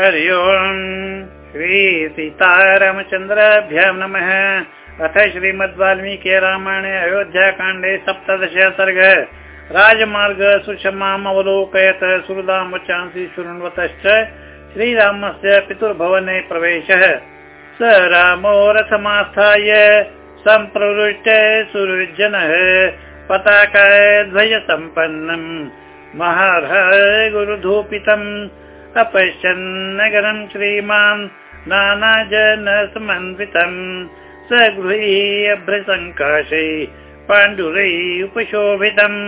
हरि ओम् श्रीसीतारामचन्द्राभ्यां नमः। अथ श्रीमद् वाल्मीकि रामायणे अयोध्याकाण्डे सप्तदश सर्ग। राजमार्ग सुषमाम् अवलोकयत् सुहृदां वचांसि शृण्वतश्च श्रीरामस्य पितुर्भवने प्रवेशः। स रामो रथमास्थाय सम्प्रवृष्ट सुहृज्जनः पताकाय ध्वजसम्पन्नम्। महाराज गुरुधूपितम्। अपश्यन् नगरम् श्रीमान् नानाजन समन्वितम् स गृहीभ्रसङ्काशै पाण्डुरै उपशोभितम्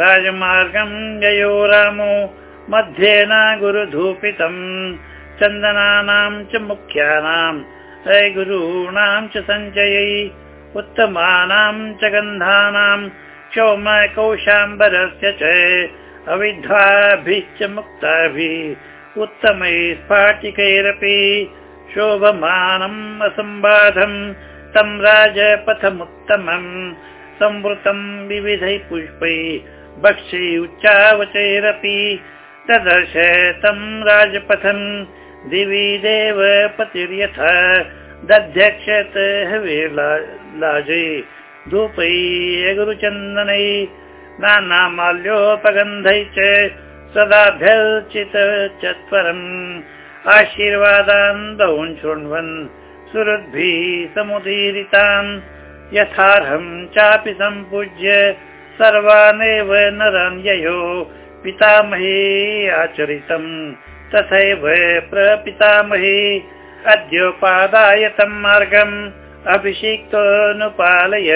राजमार्गम् जयो रामो मध्येन गुरुधूपितम् चन्दनानाम् च मुख्यानाम् गुरूणाम् च सञ्चयै उत्तमानाम् च गन्धानाम् क्षौमकौशाम्बरस्य च अविद्धाभिश्च मुक्ताभिः उत्तमै स्फाटिकैरपि शोभमानम् असम्बाधम् तं राजपथमुत्तमम् संवृतम् विविधैः पुष्पैः भक्षै उच्चावचैरपि ददर्श तं राजपथम् दिवि देव पतिर्यथा दध्यक्षत हवेलाजै धूपै गुरुचन्दनै नानामाल्योपगन्धै च सदाभ्यर्चित चत्वरम्। आशीर्वादान् बहून् शृण्वन् सुहृद्भिः समुदीरितान्। यथार्हम् चापि सम्पूज्य सर्वानेव नरान् ययो पितामही आचरितम्। तथैव प्रपितामही अद्योपादाय तम् मार्गम् अभिषिक्तोऽनुपालय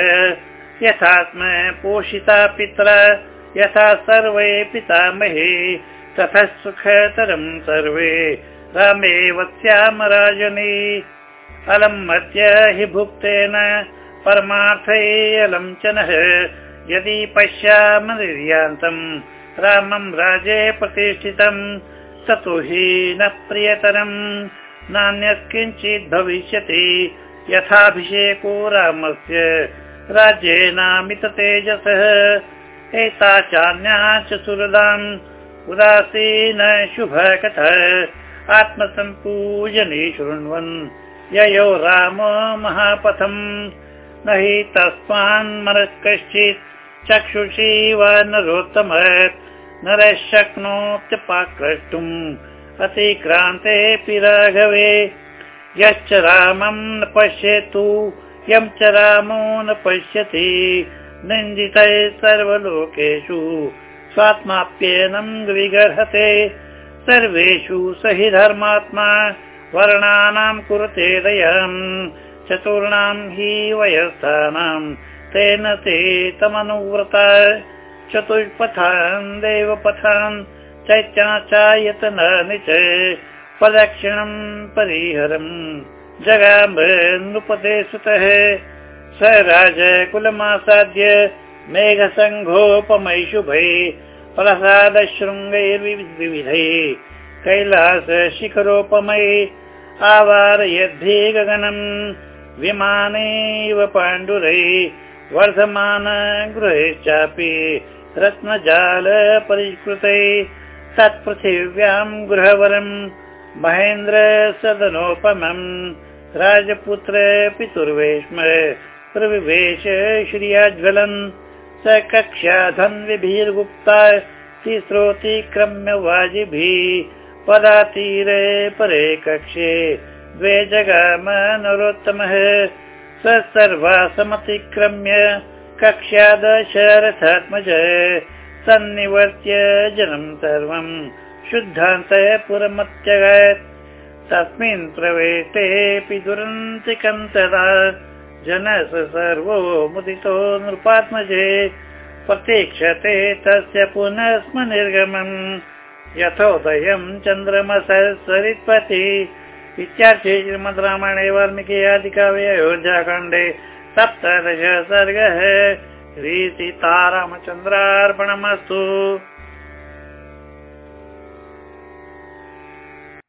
यथात्म पोषिता पित्रा यथा सर्वे पितामहे तथा सुखतरम् सर्वे। रामे वत्स्याम राजने अलम् मध्य हि भुक्तेन परमार्थे च नः। यदि पश्याम निर्यान्तम् रामम् राजे प्रतिष्ठितम् ततो हि न प्रियतरम्। नान्यत् किञ्चित् भविष्यति यथाभिषेको रामस्य राज्येनामित तेजसः। एता चान्या च सुहृदाम् उदासीन शुभ कथ आत्मसम्पूजने शृण्वन् ययो राम महापथम् न हि तस्मान् मनः कश्चित् चक्षुषी वा नरोत्तमत् नरः शक्नोत्यपाक्रष्टुम् अतिक्रान्तेऽपि राघवे। यश्च रामम् न पश्येतु यम् च रामो न पश्यति। निन्दितै सर्वलोकेषु स्वात्माप्येनम् विगर्हते सर्वेषु स हि धर्मात्मा वर्णानाम् कुरुते दयम् चतुर्णाम् हि वयस्थानाम् तेन ते तमनुव्रता। चतुष्पथान् देवपथान् चैत्याचायतनानि च। प्रदक्षिणम् परिहरम् जगाम्ब नृपते सुतः स राजकुलमासाद्य मेघसङ्घोपमै शुभै प्रसादशृङ्गैर्विविधै कैलास शिखरोपमै आवारयद्धि गगनम् विमानैव पाण्डुरै वर्धमान गृहैश्चापि रत्नजाल परिष्कृतै तत्पृथिव्याम् गृहवरम् महेन्द्र सदनोपमम् राजपुत्र पितुर्वेश्म प्रविवेश श्रियाज्वलन् स कक्ष्याधन्विभिर्गुप्ता तिस्रोतिक्रम्य वाजिभिः पदातीरे परे कक्षे द्वे जगाम नरोत्तमः स सर्वासमतिक्रम्य कक्ष्यादशरथात्मज। सन्निवर्त्य जनम् सर्वम् शुद्धान्तः पुरमत्यगत् तस्मिन् दुरन्तिकम् तदा जनस सर्वो मुदितो नृपात्मजे। प्रतीक्षते तस्य पुनः स्म निर्गमम् यथोदयम् चन्द्रमस सरित्पति इत्यार्थे श्रीमद् रामायणे वाल्मीकि आदिकाव्ये अयोध्याकाण्डे सप्तदश सर्गः श्रीसीतारामचन्द्रार्पणमस्तु